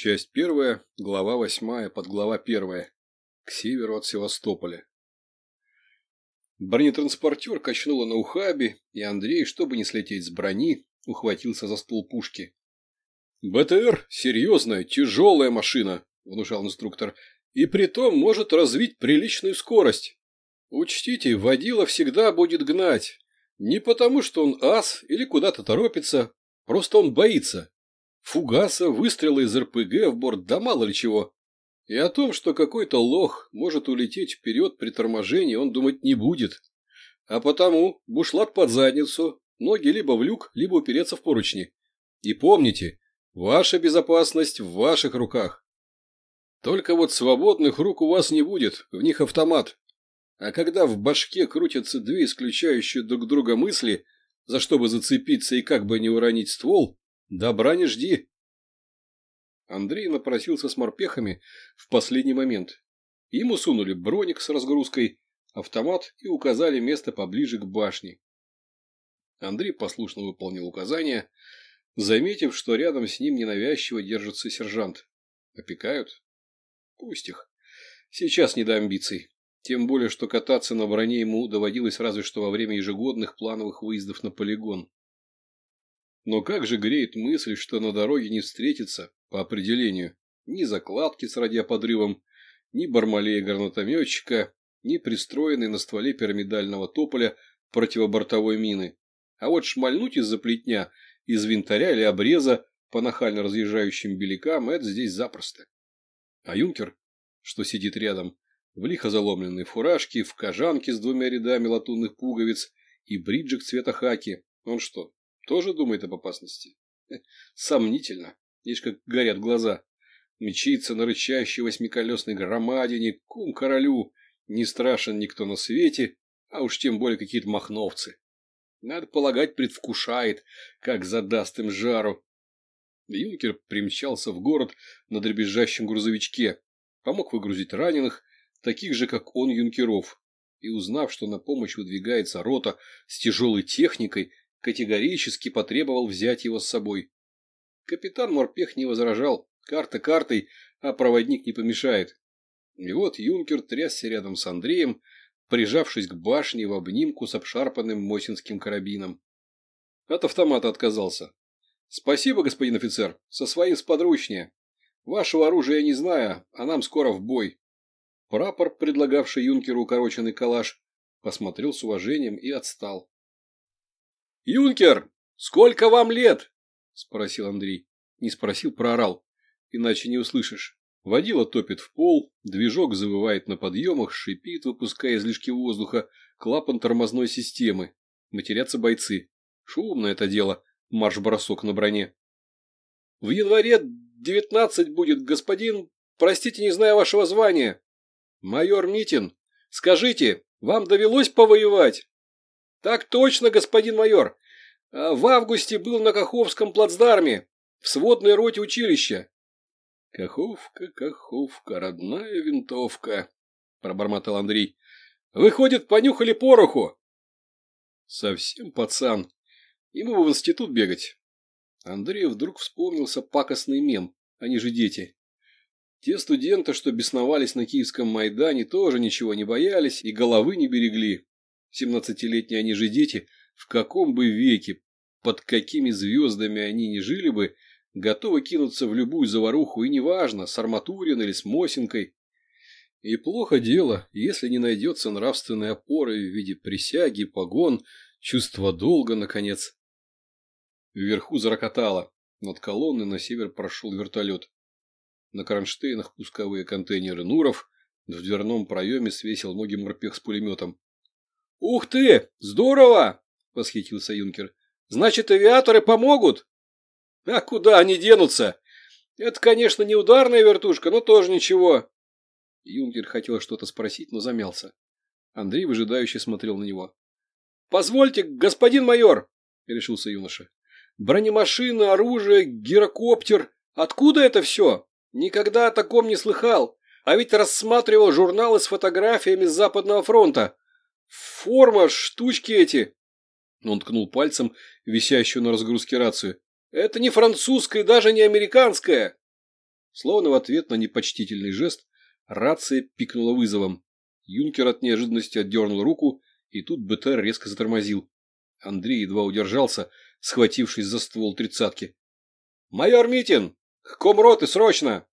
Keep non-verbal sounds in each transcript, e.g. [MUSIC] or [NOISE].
Часть первая, глава восьмая, подглава первая. К северу от Севастополя. Бронетранспортер качнуло на ухабе, и Андрей, чтобы не слететь с брони, ухватился за ствол пушки. «БТР – серьезная, тяжелая машина», – внушал инструктор, – «и притом может развить приличную скорость. Учтите, водила всегда будет гнать. Не потому, что он ас или куда-то торопится, просто он боится фугаса, выстрела из РПГ в борт, да мало ли чего. И о том, что какой-то лох может улететь вперед при торможении, он думать не будет. А потому бушлат под задницу, ноги либо в люк, либо упереться в поручни. И помните, ваша безопасность в ваших руках. Только вот свободных рук у вас не будет, в них автомат. А когда в башке крутятся две исключающие друг друга мысли, за что бы зацепиться и как бы не уронить ствол, Добра не жди. Андрей напросился с морпехами в последний момент. Ему сунули броник с разгрузкой, автомат и указали место поближе к башне. Андрей послушно выполнил указания, заметив, что рядом с ним ненавязчиво держится сержант. Опекают? Пусть их. Сейчас не до амбиций. Тем более, что кататься на броне ему доводилось разве что во время ежегодных плановых выездов на полигон. Но как же греет мысль, что на дороге не встретится, по определению, ни закладки с радиоподрывом, ни бармалея гранатометчика, ни пристроенной на стволе пирамидального тополя противобортовой мины. А вот шмальнуть из-за плетня, из винтаря или обреза по нахально разъезжающим белякам – это здесь запросто. А юнкер, что сидит рядом, в лихо заломленной фуражке, в кожанке с двумя рядами латунных пуговиц и бриджик цвета хаки, он что, тоже думает об опасности? [LAUGHS] Сомнительно. Видишь, как горят глаза. Мчится на рычащей восьмиколесной громадине, кум королю. Не страшен никто на свете, а уж тем более какие-то махновцы. Надо полагать, предвкушает, как задаст им жару. Юнкер примчался в город на дребезжащем грузовичке, помог выгрузить раненых, таких же, как он, юнкеров, и, узнав, что на помощь выдвигается рота с тяжелой техникой, категорически потребовал взять его с собой. Капитан Морпех не возражал. Карта картой, а проводник не помешает. И вот юнкер трясся рядом с Андреем, прижавшись к башне в обнимку с обшарпанным мосинским карабином. От автомата отказался. «Спасибо, господин офицер, со своим сподручнее. Вашего оружия я не знаю, а нам скоро в бой». Прапор, предлагавший юнкеру укороченный калаш, посмотрел с уважением и отстал. «Юнкер, сколько вам лет?» – спросил Андрей. Не спросил, проорал. Иначе не услышишь. Водила топит в пол, движок завывает на подъемах, шипит, выпуская излишки воздуха, клапан тормозной системы. Матерятся бойцы. Шумно это дело, марш-бросок на броне. В январе девятнадцать будет, господин, простите, не знаю вашего звания. Майор Митин, скажите, вам довелось повоевать? Так точно, господин майор. А в августе был на Каховском плацдарме, в сводной роте училища. Каховка, Каховка, родная винтовка, пробормотал Андрей. Выходит, понюхали пороху. Совсем пацан. Ему бы в институт бегать. Андрею вдруг вспомнился пакостный мем, они же дети. Те студенты, что бесновались на Киевском Майдане, тоже ничего не боялись и головы не берегли. Семнадцатилетние они же дети, в каком бы веке, под какими звездами они ни жили бы, готовы кинуться в любую заваруху, и неважно, с Арматурин или с Мосинкой. И плохо дело, если не найдется нравственной опоры в виде присяги, погон, чувства долга, наконец. Вверху зарокотало. Над колонной на север прошел вертолет. На кронштейнах пусковые контейнеры Нуров, в дверном проеме свесил ноги морпех с пулеметом. «Ух ты! Здорово!» – восхитился юнкер. «Значит, авиаторы помогут?» «А куда они денутся? Это, конечно, не ударная вертушка, но тоже ничего». Юнкер хотел что-то спросить, но замялся. Андрей выжидающе смотрел на него. «Позвольте, господин майор!» – решился юноша. «Бронемашина, оружие, гирокоптер. Откуда это все? Никогда о таком не слыхал. А ведь рассматривал журналы с фотографиями с Западного фронта. Форма, штучки эти. Он ткнул пальцем висящую на разгрузке рацию. Это не французская, даже не американская. Словно в ответ на непочтительный жест рация пикнула вызовом. Юнкер от неожиданности отдернул руку, и тут БТР резко затормозил. Андрей едва удержался, схватившись за ствол тридцатки. «Майор Митин! К комроты срочно!»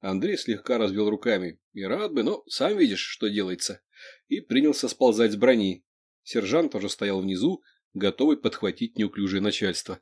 Андрей слегка развел руками. И рад бы, но сам видишь, что делается. И принялся сползать с брони. Сержант уже стоял внизу, готовый подхватить неуклюжее начальство.